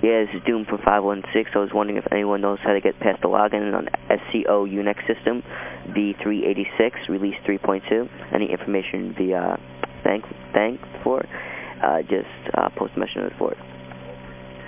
Yeah, this is Doom from 516. I was wondering if anyone knows how to get past the login on SCO Unix system V386, release 3.2. Any information via thanks. Thanks for, uh, just uh, post a message on the board.